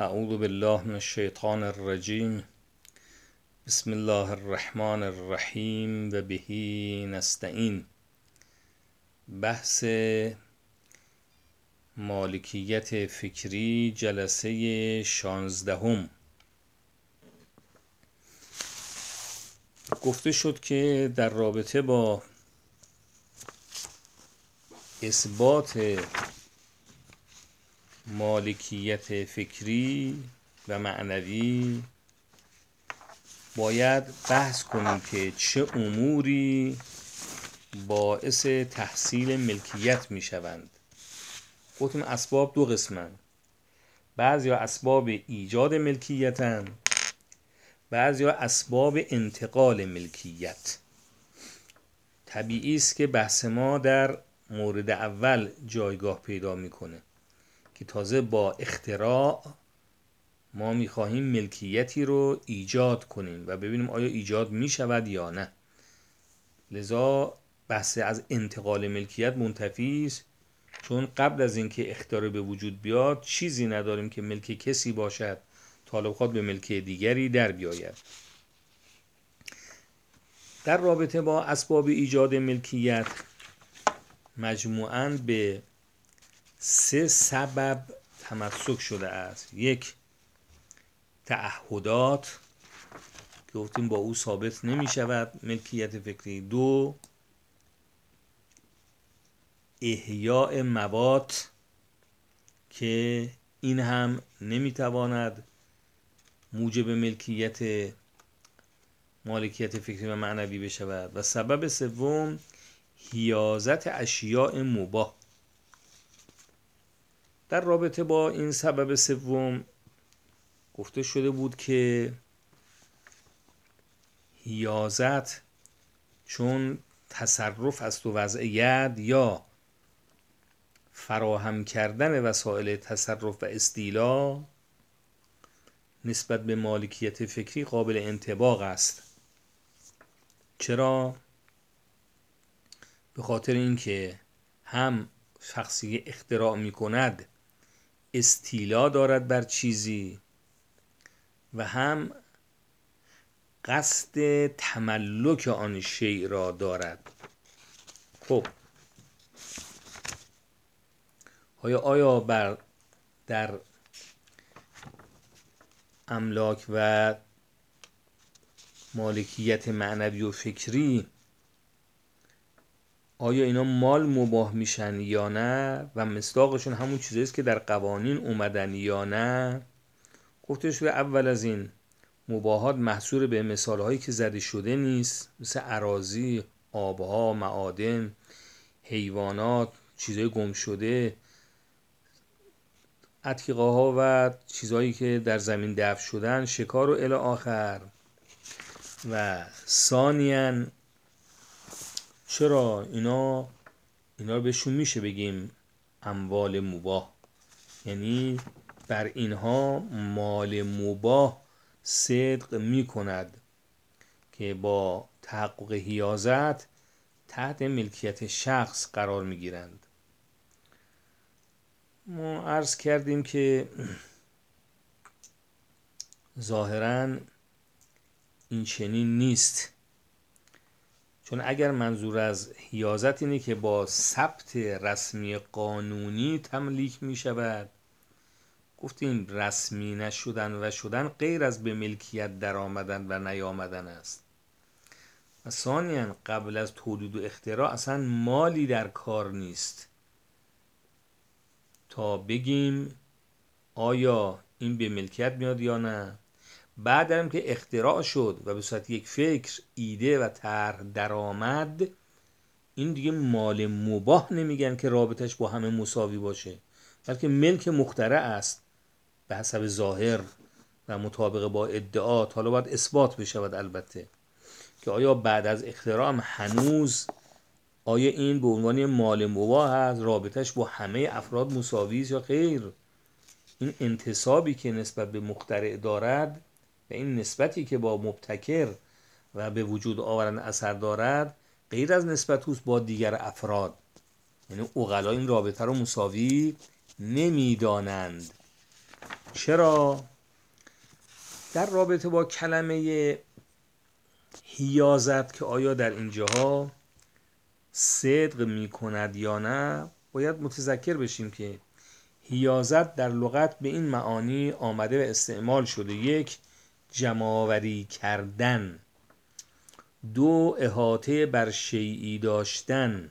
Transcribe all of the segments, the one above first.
اعوذ بالله من الشیطان الرجیم بسم الله الرحمن الرحیم و بهی نستعین. بحث مالکیت فکری جلسه شانزدهم. گفته شد که در رابطه با اثبات مالکیت فکری و معنوی باید بحث کنیم که چه اموری باعث تحصیل ملکیت می شوند گفتیم اسباب دو قسمن. بعضی اسباب ایجاد ملکیتن بعضی اسباب انتقال ملکیت. طبیعی است که بحث ما در مورد اول جایگاه پیدا می‌کنه. که تازه با اختراع ما می‌خواهیم ملکیتی رو ایجاد کنیم و ببینیم آیا ایجاد می‌شود یا نه. لذا بحث از انتقال ملکیت منتفی است چون قبل از اینکه اختراع به وجود بیاد چیزی نداریم که ملک کسی باشد طالب خواد به ملک دیگری در بیاید. در رابطه با اسباب ایجاد ملکیت مجموعاً به سه سبب تمسک شده است. یک تعهدات که گفتیم با او ثابت نمی شود ملکیت فکری. دو احیاء مواد که این هم نمی‌تواند موجب ملکیت مالکیت فکری و معنوی بشود. و سبب سوم حیازت اشیاء مباه در رابطه با این سبب سوم گفته شده بود که حیازت چون تصرف است و وضعیت یا فراهم کردن وسایل تصرف و استیلا نسبت به مالکیت فکری قابل انتباق است. چرا؟ به خاطر اینکه هم شخصی اختراع می کند استیلا دارد بر چیزی و هم قصد تملک آن شیء را دارد. خب. آیا آیا بر در املاک و مالکیت معنوی و فکری آیا اینا مال مباه میشن یا نه؟ و مصداقشون همون چیزی است که در قوانین اومدن یا نه؟ گفته شده اول از این مباهات محصور به مثال هایی که زده شده نیست مثل عراضی آبها معادن حیوانات چیزهای گم شده اتیقه ها و چیزهایی که در زمین دفن شدن شکار و الی آخر. و ثانیاً چرا اینا اینا بهشون میشه بگیم اموال مباه یعنی بر اینها مال مباه صدق می‌کند که با تحقق حیازت تحت ملکیت شخص قرار می‌گیرند. ما عرض کردیم که ظاهرا این چنین نیست. چون اگر منظور از حیازت اینه که با ثبت رسمی قانونی تملیک می شود. گفتیم رسمی نشدن و شدن غیر از به ملکیت در آمدن و نیامدن است. و ثانیا قبل از تولید و اختراع اصلا مالی در کار نیست. تا بگیم آیا این به ملکیت میاد یا نه؟ بعد هم که اختراع شد و به صورت یک فکر ایده و طرح درآمد این دیگه مال مباه نمیگن که رابطش با همه مساوی باشه. بلکه ملک مخترع است به حسب ظاهر و مطابق با ادعات. حالا باید اثبات بشود البته که آیا بعد از اختراع هنوز آیا این به عنوان مال مباه هست رابطش با همه افراد مساوی است یا خیر این انتصابی که نسبت به مخترع دارد و این نسبتی که با مبتکر و به وجود آورن اثر دارد غیر از نسبت اوست با دیگر افراد. یعنی اغلا این رابطه رو مساوی نمی‌دانند. چرا؟ در رابطه با کلمه هیازت که آیا در اینجاها صدق می کند یا نه باید متذکر بشیم که هیازت در لغت به این معانی آمده و استعمال شده. یک جمعآوری کردن دو احاطه بر شیعی داشتن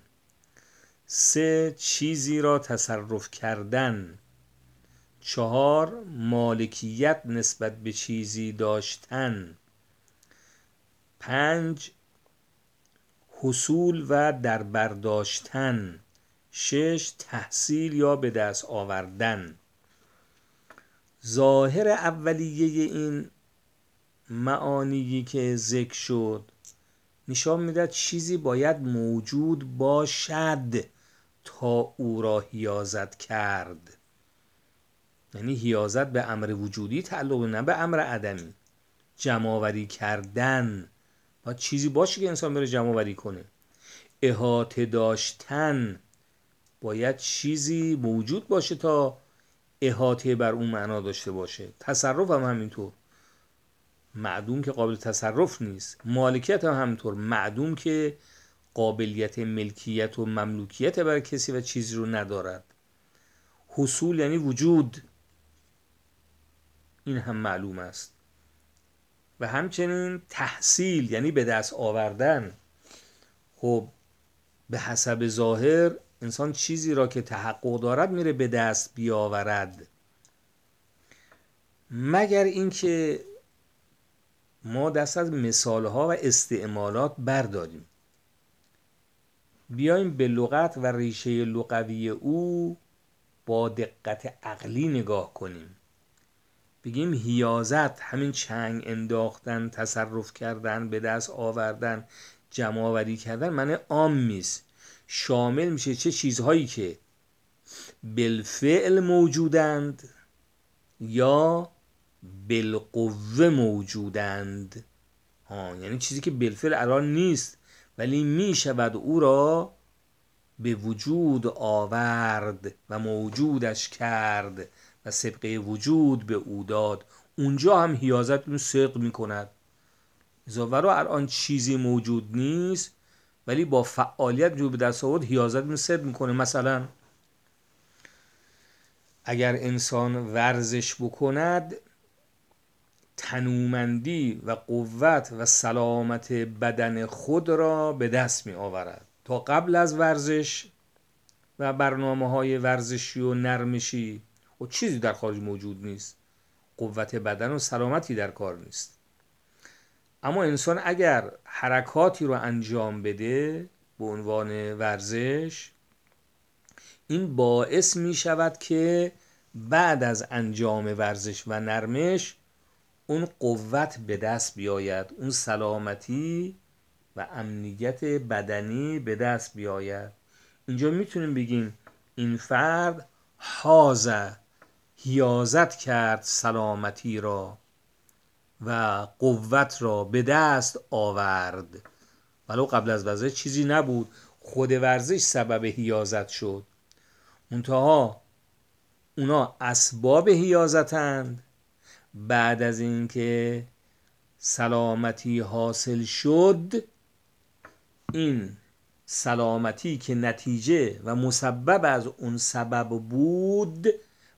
سه چیزی را تصرف کردن چهار مالکیت نسبت به چیزی داشتن پنج حصول و در برداشتن شش تحصیل یا به دست آوردن. ظاهر اولیه این معانی که ذکر شد. نشان می‌دهد چیزی باید موجود باشد تا او را هیازت کرد. یعنی هیازت به امر وجودی تعلق نه به امر عدمی. جمعآوری کردن. باید چیزی باشه که انسان بره جمعآوری کنه. احاطه داشتن. باید چیزی موجود باشه تا احاطه بر اون معنا داشته باشه. تصرف هم همینطور. معدوم که قابل تصرف نیست. مالکیت هم همینطور. معدوم که قابلیت ملکیت و مملوکیت بر کسی و چیزی رو ندارد. حصول یعنی وجود. این هم معلوم است. و همچنین تحصیل یعنی به دست آوردن. خب به حسب ظاهر انسان چیزی را که تحقق دارد میره به دست بیاورد. مگر اینکه ما دست از مثالها و استعمالات برداریم. بیایم به لغت و ریشه لغوی او با دقت عقلی نگاه کنیم. بگیم هیازت همین چنگ انداختن تصرف کردن به دست آوردن جمع آوری کردن معنی عام میست شامل میشه چه چیزهایی که بالفعل موجودند یا بالقوه موجودند. ها یعنی چیزی که بالفعل الان نیست ولی می‌شود او را به وجود آورد و موجودش کرد و سبقه وجود به او داد. اونجا هم هیازت اون صدق می‌کند. ولو الان چیزی موجود نیست ولی با فعالیت جو به دست آورد هیازت اون صدق می‌کنه. مثلا اگر انسان ورزش بکند تنومندی و قوت و سلامت بدن خود را به دست می آورد تا قبل از ورزش و برنامه های ورزشی و نرمشی و چیزی در خارج موجود نیست. قوت بدن و سلامتی در کار نیست. اما انسان اگر حرکاتی رو انجام بده به عنوان ورزش این باعث می شود که بعد از انجام ورزش و نرمش اون قوت به دست بیاید اون سلامتی و امنیت بدنی به دست بیاید. اینجا می‌تونیم بگیم این فرد حازه هیازت کرد سلامتی را و قوت را به دست آورد. ولو قبل از ورزش چیزی نبود. خود ورزش سبب هیازت شد. منتها اونا اسباب هیازتند بعد از اینکه سلامتی حاصل شد این سلامتی که نتیجه و مسبب از اون سبب بود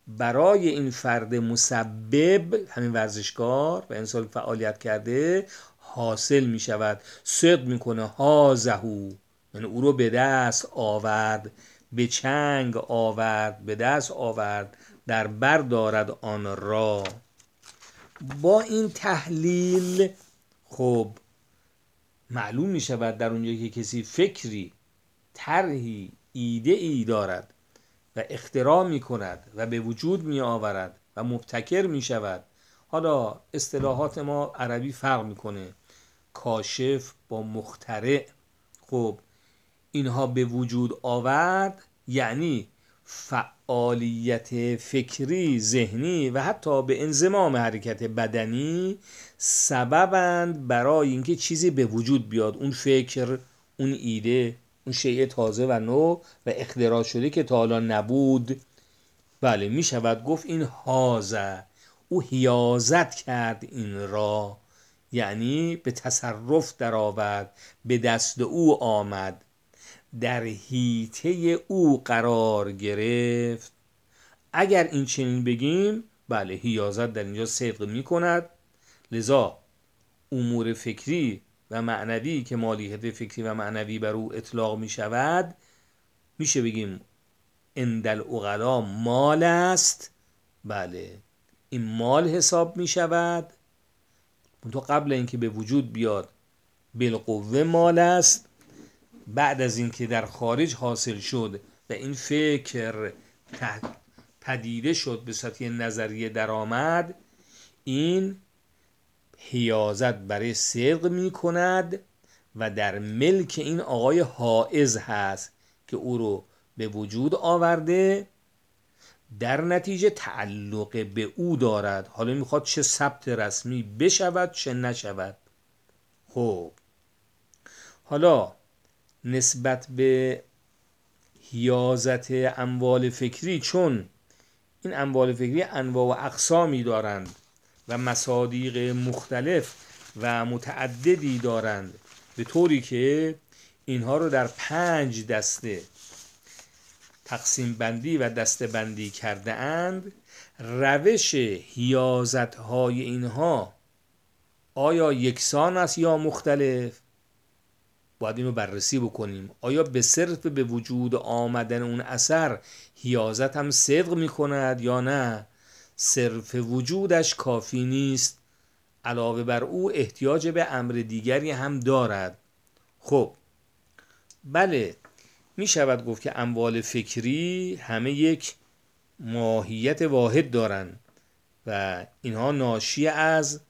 برای این فرد مسبب همین ورزشکار و انسان فعالیت کرده حاصل می شود. صدق می‌کنه هازهو. یعنی او رو به دست آورد به چنگ آورد به دست آورد در بر دارد آن را. با این تحلیل خب معلوم می شود در اونجا که کسی فکری طرحی ایده ای دارد و اختراع می کند و به وجود می آورد و مبتکر می شود حالا اصطلاحات ما عربی فرق می‌کنه. کاشف با مخترع. خب اینها به وجود آورد یعنی فعالیت فکری ذهنی و حتی به انزمام حرکت بدنی سببند برای اینکه چیزی به وجود بیاد. اون فکر اون ایده اون شیء تازه و نو و اختراع شده که تا حالا نبود. بله می شود گفت این حازه او هیازت کرد این را. یعنی به تصرف درآورد به دست او آمد. در هیته او قرار گرفت. اگر این چنین بگیم بله هیازت در اینجا صدق می کند لذا امور فکری و معنوی که مالیت فکری و معنوی بر او اطلاق می شود میشه بگیم اندل اغلا مال است. بله این مال حساب می شود تو قبل اینکه به وجود بیاد بالقوه مال است. بعد از اینکه در خارج حاصل شد و این فکر پدیده شد به سطح نظریه درآمد این حیازت برای صدق می کند و در ملک این آقای حائز هست که او رو به وجود آورده. در نتیجه تعلق به او دارد. حالا می‌خواد چه ثبت رسمی بشود چه نشود. خب حالا نسبت به حیازت اموال فکری چون این اموال فکری انواع و اقسامی دارند و مصادیق مختلف و متعددی دارند به طوری که اینها رو در پنج دسته تقسیم بندی و دسته بندی کرده اند. روش هیازت های اینها آیا یکسان است یا مختلف؟ باید اینو بررسی بکنیم. آیا به صرف به وجود آمدن اون اثر هیازت هم صدق می کند یا نه؟ صرف وجودش کافی نیست. علاوه بر او احتیاج به امر دیگری هم دارد. خب بله می شود گفت که اموال فکری همه یک ماهیت واحد دارند و اینها ناشی از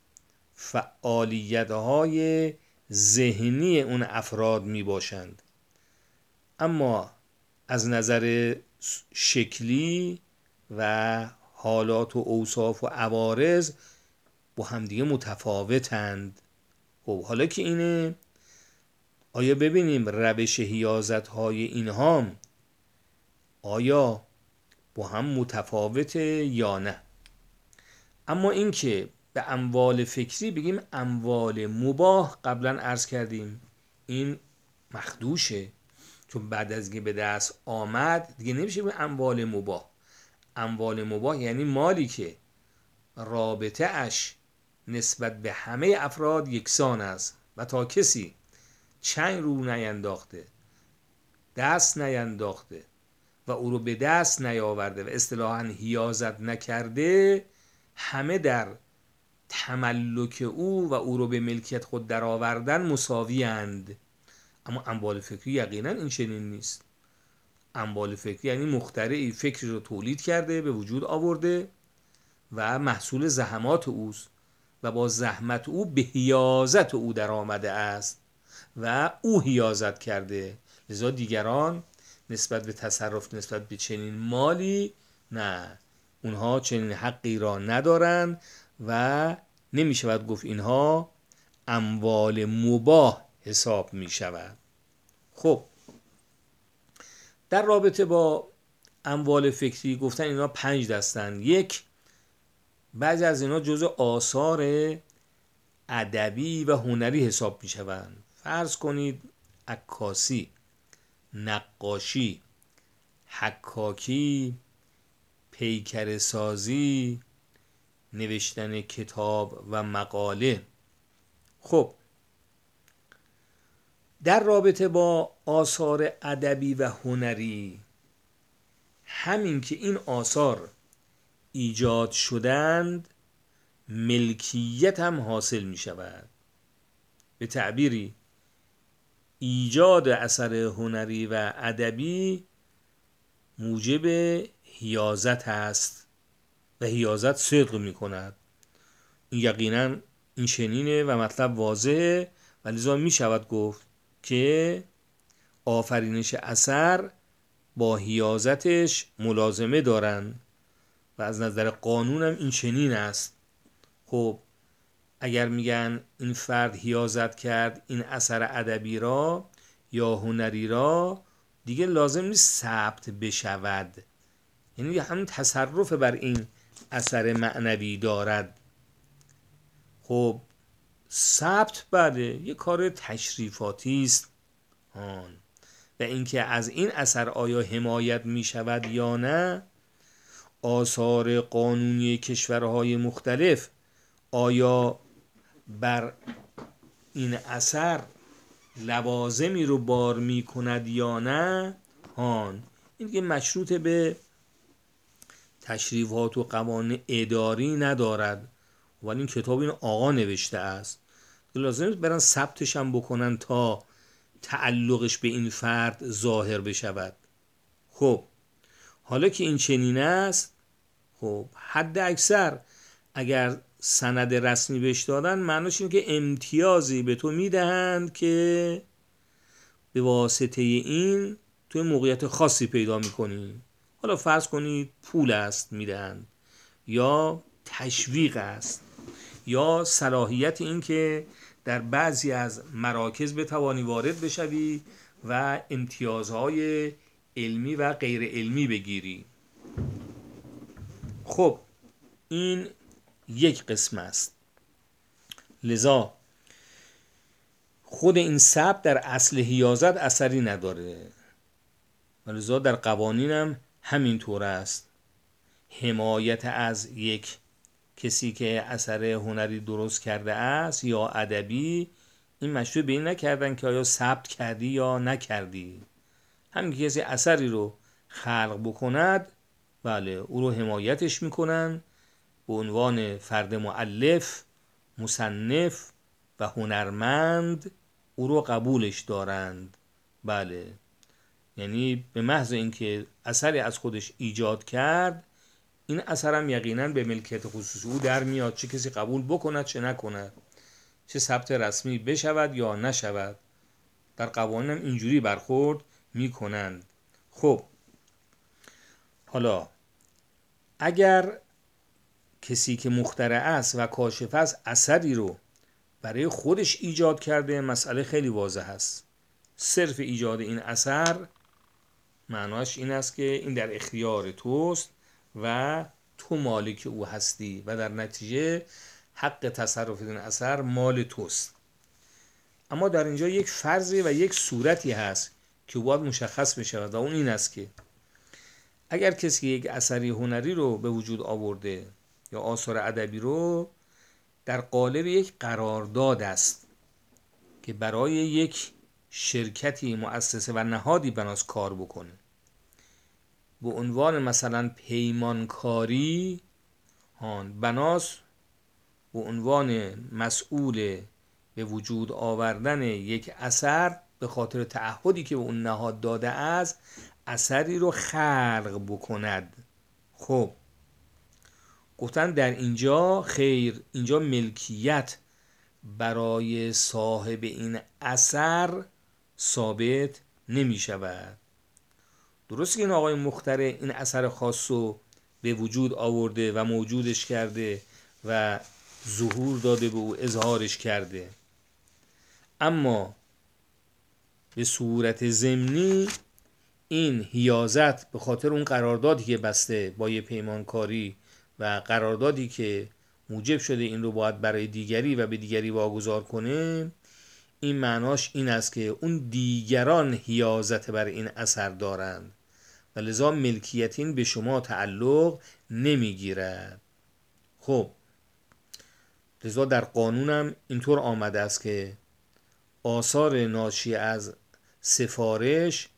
فعالیت های ذهنی اون افراد می باشند اما از نظر شکلی و حالات و اوصاف و عوارض با همدیگه متفاوتند. خب حالا که اینه آیا ببینیم روش هیازت های اینها آیا با هم متفاوته یا نه؟ اما اینکه به اموال فکری بگیم اموال مباه قبلا عرض کردیم. این مخدوشه. چون بعد از که به دست آمد دیگه نمیشه به اموال مباه اموال مباه یعنی مالی که رابطه اش نسبت به همه افراد یکسان است. و تا کسی چنگ رو نینداخته دست نینداخته و او رو به دست نیاورده و اصطلاحا هیازت نکرده همه در تملک او و او رو به ملکیت خود درآوردن مساوی اند اما اموال فکری یقینا این چنین نیست. اموال فکری یعنی مخترعی فکری رو تولید کرده به وجود آورده و محصول زحمات اوست و با زحمت او به هیازت او در آمده است و او هیازت کرده. لذا دیگران نسبت به تصرف نسبت به چنین مالی نه اونها چنین حقی را ندارند و نمی شود گفت اینها اموال مباه حساب می شود خب در رابطه با اموال فکری گفتن اینا پنج دستن. یک بعضی از اینا جزء آثار ادبی و هنری حساب می شوند فرض کنید عکاسی نقاشی حکاکی پیکر سازی نوشتن کتاب و مقاله. خب در رابطه با آثار ادبی و هنری همین که این آثار ایجاد شدند ملکیت هم حاصل می شود به تعبیری ایجاد اثر هنری و ادبی موجب هیازت است و هیازت صدق می کند این یقینا این شنینه و مطلب واضحه. و لذا می شود گفت که آفرینش اثر با هیازتش ملازمه دارند و از نظر قانون هم این چنین است. خب اگر میگن این فرد هیازت کرد این اثر ادبی را یا هنری را دیگه لازم نیست ثبت بشود. یعنی همون تصرف بر این اثر معنوی دارد. خب ثبت بله یه کار تشریفاتی است. و اینکه از این اثر آیا حمایت می شود یا نه آثار قانونی کشورهای مختلف آیا بر این اثر لوازمی رو بار می کند یا نه؟ هان این که مشروط به تشریفات و قوانین اداری ندارد. ولی این کتاب این آقا نوشته است. لازم برن ثبتش هم بکنن تا تعلقش به این فرد ظاهر بشود. خب حالا که این چنین است خب حد اکثر اگر سند رسمی بهش دادن معناش اینه که امتیازی به تو می‌دهند که به واسطه این تو موقعیت خاصی پیدا می‌کنی. حالا فرض کنید پول است می‌دهند یا تشویق است یا صلاحیت این که در بعضی از مراکز بتوانی وارد بشوی و امتیازهای علمی و غیر علمی بگیری. خب این یک قسم است. لذا خود این سب در اصل هیازت اثری نداره. و لذا در قوانین هم طور است. حمایت از یک کسی که اثر هنری درست کرده است یا ادبی این مشروع به این نکردن که آیا ثبت کردی یا نکردی. همین که کسی اثری رو خلق بکند بله او رو حمایتش می‌کنن به عنوان فرد معلف مصنف و هنرمند او رو قبولش دارند. بله. یعنی به محض اینکه اثری از خودش ایجاد کرد این اثرم یقینا به ملکیت خصوصی او در میاد. چه کسی قبول بکند چه نکند. چه ثبت رسمی بشود یا نشود. در قوانین اینجوری برخورد می‌کنند. خب حالا اگر کسی که مخترع است و کاشف است اثری رو برای خودش ایجاد کرده مسئله خیلی واضح است. صرف ایجاد این اثر معناش این است که این در اختیار توست و تو مالک او هستی و در نتیجه حق تصرف این اثر مال توست. اما در اینجا یک فرضی و یک صورتی هست که باید مشخص بشه و اون این است که اگر کسی یک اثری هنری رو به وجود آورده یا آثار ادبی رو در قالب یک قرارداد است که برای یک شرکتی مؤسسه و نهادی بناس کار بکنه. به عنوان مثلا پیمانکاری هان بناس به عنوان مسئول به وجود آوردن یک اثر به خاطر تعهدی که به اون نهاد داده است اثری رو خلق بکند. خب. گفتن در اینجا خیر اینجا ملکیت برای صاحب این اثر ثابت نمی شود. درست که این آقای مختره این اثر خاص رو به وجود آورده و موجودش کرده و ظهور داده به او اظهارش کرده. اما به صورت ضمنی این هیازت به خاطر اون قراردادی که بسته با یه پیمانکاری و قراردادی که موجب شده این رو باید برای دیگری و به دیگری واگذار کنه این معناش این است که اون دیگران هیازت بر این اثر دارند و لذا ملکیتین به شما تعلق نمی‌گیرد. خب لذا در قانونم اینطور آمده است که آثار ناشی از سفارش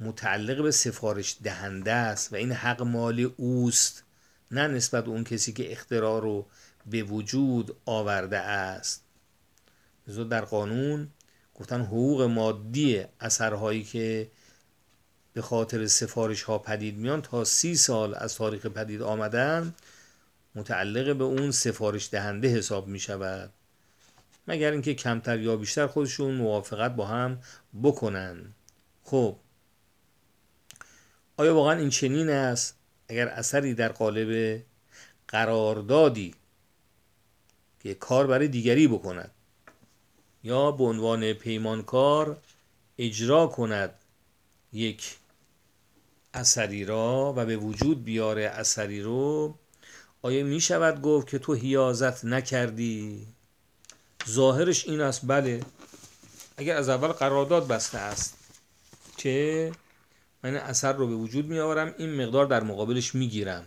متعلق به سفارش دهنده است و این حق مال اوست نه نسبت اون کسی که اختراع رو به وجود آورده است. لذا در قانون گفتن حقوق مادی اثرهایی که به خاطر سفارش ها پدید میان تا سی سال از تاریخ پدید آمدن متعلق به اون سفارش دهنده حساب می شود مگر اینکه کمتر یا بیشتر خودشون موافقت با هم بکنن. خب آیا واقعا این چنین است؟ اگر اثری در قالب قراردادی که کار برای دیگری بکند یا به عنوان پیمانکار اجرا کند یک اثری را و به وجود بیاره اثری رو آیا می شود گفت که تو هیازت نکردی؟ ظاهرش این است بله. اگر از اول قرارداد بسته است که من اثر رو به وجود می آورم این مقدار در مقابلش می گیرم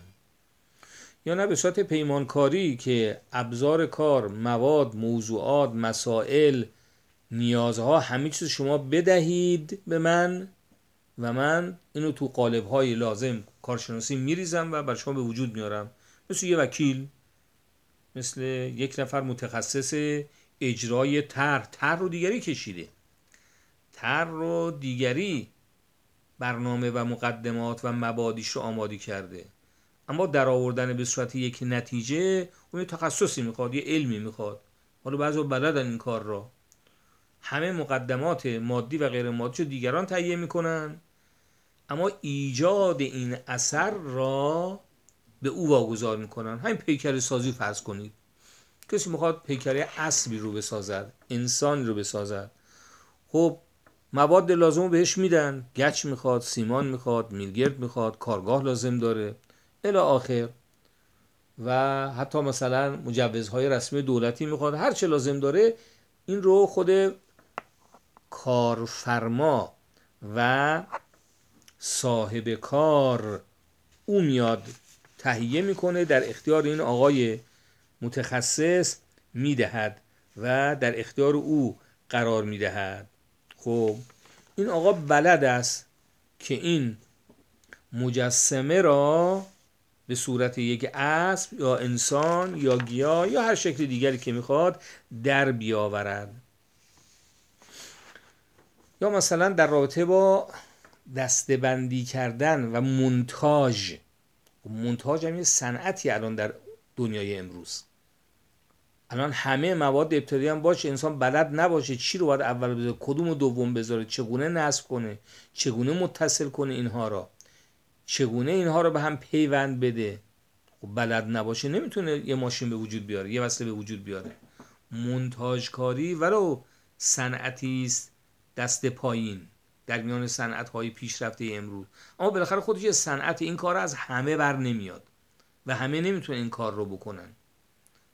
یا نه به صورت پیمانکاری که ابزار کار مواد موضوعات مسائل نیازها همه چیز شما بدهید به من و من اینو تو قالب های لازم کارشناسی میریزم و بر شما به وجود میارم. مثل یه وکیل مثل یک نفر متخصص اجرای طرح طرح رو دیگری کشیده. طرح رو دیگری برنامه و مقدمات و مبادیش رو آماده کرده. اما در آوردن به صورت یک نتیجه اون تخصصی می‌خواد یه علمی می‌خواد. حالا بعضی بلدن این کار را. همه مقدمات مادی و غیر مادی رو دیگران تهیه می‌کنن. اما ایجاد این اثر را به او واگذار می‌کنن. همین پیکر سازی فرض کنید. کسی می‌خواد پیکره اصلی رو بسازد انسان رو بسازد. خب مواد لازم رو بهش میدن. گچ می‌خواد سیمان می‌خواد میلگرد می‌خواد کارگاه لازم داره. الی آخر. و حتی مثلا مجوزهای رسمی دولتی می‌خواد هر چه لازم داره این رو خود کارفرما و صاحب کار او میاد تهیه می‌کنه در اختیار این آقای متخصص می‌دهد و در اختیار او قرار می‌دهد. خب این آقا بلد است که این مجسمه را به صورت یک اسب یا انسان یا گیاه یا هر شکل دیگری که می‌خواد در بیاورد. یا مثلا در رابطه با دستبندی کردن و منتاج منتاج هم یه صنعتی الان در دنیای امروز. الان همه مواد ابتدایی هم باشه انسان بلد نباشه چی رو باید اول بذاره کدوم دوم بذاره چگونه نصب کنه چگونه متصل کنه اینها را. چگونه اینها رو به هم پیوند بده؟ خب بلد نباشه نمی‌تونه یه ماشین به وجود بیاره یه وصله به وجود بیاره. منتاج کاری ولو صنعتی است دست پایین. در میان صنعت های پیشرفته امروز. اما بالاخره خودش صنعت این کار از همه بر نمیاد و همه نمی‌تونن این کار رو بکنن.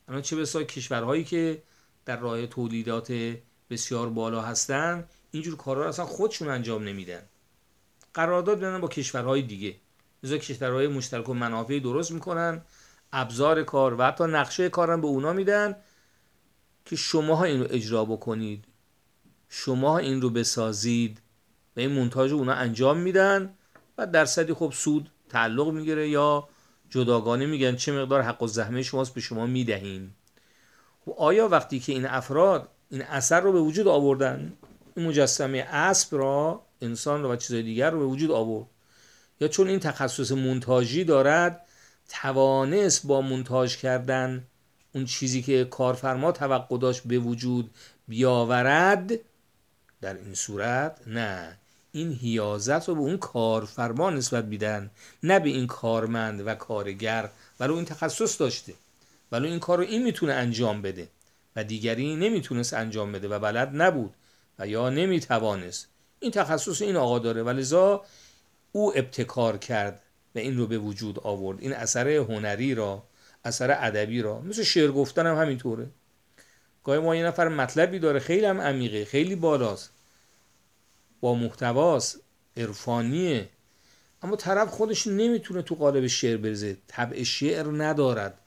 اما چه بسا کشورهایی که در راه تولیدات بسیار بالا هستن اینجور کارا رو اصلا خودشون انجام نمیدن. قرارداد بدن با کشورهای دیگه. لذا کشورهای مشترک و منافعی درست می‌کنن ابزار کار و حتی نقشه کارم به اونا میدن که شماها این رو اجرا بکنید. شما این رو بسازید و این منتاج رو اونا انجام میدن و درصدی خب سود تعلق می‌گیره یا جداگانه میگن چه مقدار حق و زحمه شماست به شما می‌دهیم. و آیا وقتی که این افراد این اثر رو به وجود آوردن این مجسمه اسب را انسان را و چیزهای دیگر رو به وجود آورد. یا چون این تخصص منتاجی دارد توانست با منتاج کردن اون چیزی که کارفرما توقع داشت به وجود بیاورد در این صورت نه. این هیازت رو به اون کارفرما نسبت میدن نه به این کارمند و کارگر. ولو این تخصص داشته. ولو این کار رو این می‌تونه انجام بده. و دیگری نمی‌تونست انجام بده و بلد نبود. و یا نمی‌توانست. این تخصص این آقا داره. و لذا او ابتکار کرد و این رو به وجود آورد. این اثر هنری را اثر ادبی را. مثل شعر گفتن هم همینطوره. گاهی ما یه نفر مطلبی داره خیلی هم عمیقه خیلی بالاست. با محتواست عرفانیه. اما طرف خودش نمی‌تونه تو قالب شعر بریزه. طبع شعر ندارد.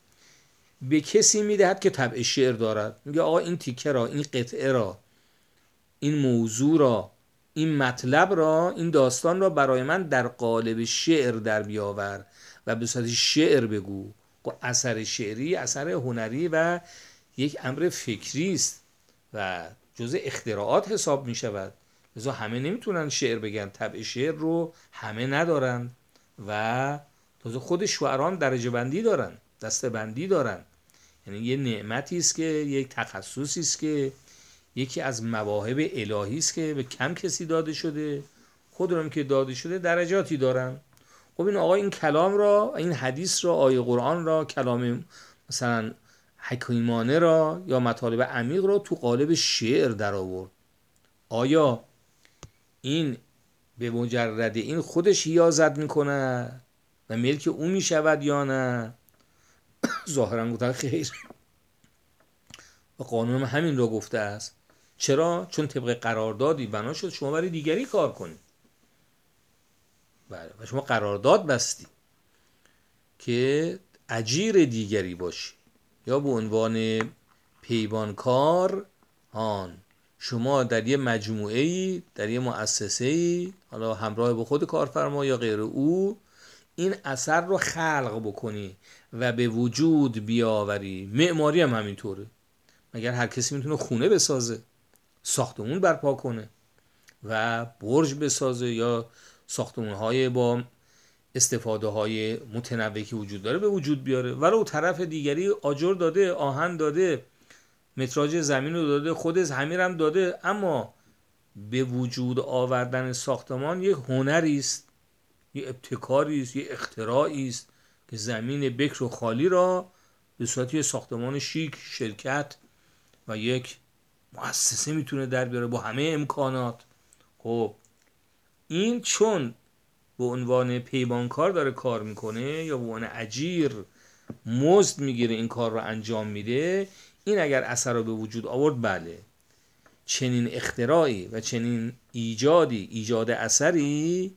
به کسی می‌دهد که طبع شعر دارد. میگه آقا این تیکه را این قطعه را این موضوع را این مطلب را این داستان را برای من در قالب شعر در بیاور و به صورت شعر بگو. خب اثر شعری اثر هنری و یک امر فکری است و جزء اختراعات حساب می شود. لذا همه نمی‌تونن شعر بگن. طبع شعر رو همه ندارن و تازه خود شعران درجه بندی دارن دسته بندی دارن. یعنی یه نعمتی است که یک تخصصی است که یکی از مواهب الهی است که به کم کسی داده شده خود که داده شده درجاتی دارن. خب این آقا این کلام را این حدیث را آیه قرآن را کلام مثلا حکیمانه را یا مطالب عمیق را تو قالب شعر در آورد. آیا این به مجرد این خودش هیازت می‌کنه و ملک او می‌شود یا نه؟ ظاهرا گفتن خیر. و قانون همین را گفته است. چرا؟ چون طبق قراردادی بنا شد شما برای دیگری کار کنید. بله و شما قرارداد بستی که اجیر دیگری باشی. یا به عنوان پیمانکار آن شما در یه مجموعه ای در یه مؤسسه ای حالا همراه با خود کارفرما یا غیر او این اثر رو خلق بکنی و به وجود بیاوری. معماری هم همینطوره. مگر هر کسی می‌تونه خونه بسازه؟ ساختمون برپا کنه و برج بسازه یا ساختمون های با استفاده های متنوعی که وجود داره به وجود بیاره. ولو طرف دیگری آجر داده آهن داده متراژ زمین رو داده خود هم داده اما به وجود آوردن ساختمان یک هنری است یک ابتکاری است یک اختراعی است که زمین بکر و خالی را به صورت ساختمان شیک شرکت و یک مؤسسه می‌تونه در بیاره با همه امکانات. خب این چون به عنوان پیمانکار داره کار می‌کنه یا به عنوان اجیر مزد می‌گیره این کار رو انجام میده این اگر اثر رو به وجود آورد بله. چنین اختراعی و چنین ایجادی ایجاد اثری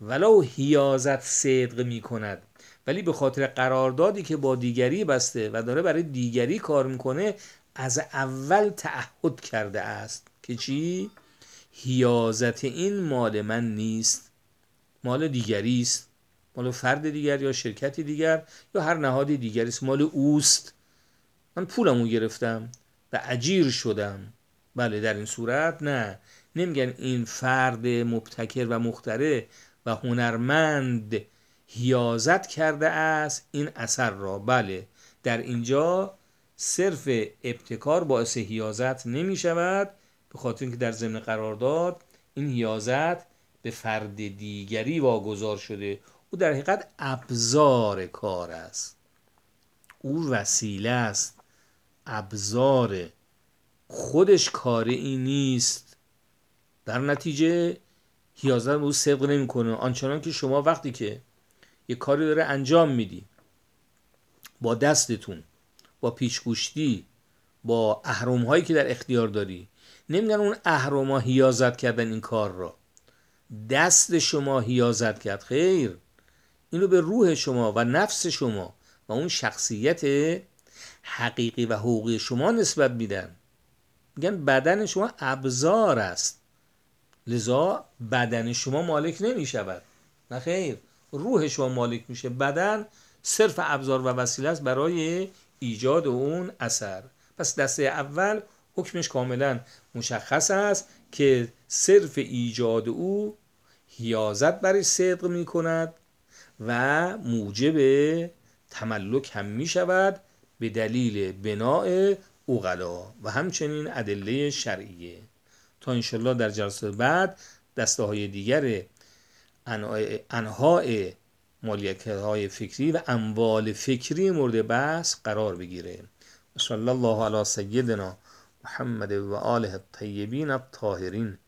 ولو هیازت صدق می‌کند. ولی به خاطر قراردادی که با دیگری بسته و داره برای دیگری کار می‌کنه از اول تعهد کرده است که چی؟ هیازت این مال من نیست. مال دیگری است. مال فرد دیگر یا شرکتی دیگر یا هر نهادی دیگری است. مال اوست. من پولمو گرفتم و اجیر شدم. بله در این صورت نه. نمیگن این فرد مبتکر و مختره و هنرمند هیازت کرده است این اثر را. بله در اینجا صرف ابتکار باعث هیازت نمی شود به خاطر اینکه در ضمن قرارداد این هیازت به فرد دیگری واگذار شده. او در حقیقت ابزار کار است. او وسیله است. ابزار خودش کار این نیست. در نتیجه هیازت او صدق نمی‌کنه آنچنان که شما وقتی که یه کاری داره انجام میدی با دستتون با پیچگوشتی با اهرم هایی که در اختیار داری. نمیگن اون اهرم ها هیازت کردن این کار را. دست شما هیازت کرد. خیر. اینو به روح شما و نفس شما و اون شخصیت حقیقی و حقوقی شما نسبت میدن. میگن بدن شما ابزار است. لذا بدن شما مالک نمی شود نه خیر. روح شما مالک میشه. بدن صرف ابزار و وسیله است برای ایجاد اون اثر. پس دسته اول حکمش کاملا مشخص است که صرف ایجاد او هیازت برای صدق می کند و موجب تملک هم می شود به دلیل بناء اوغلا و همچنین ادله شرعیه. تا انشالله در جلسه بعد دسته های دیگر انهای مالیت های فکری و اموال فکری مورد بحث قرار بگیره. صلی الله علی سیدنا محمد و آله الطیبین الطاهرین.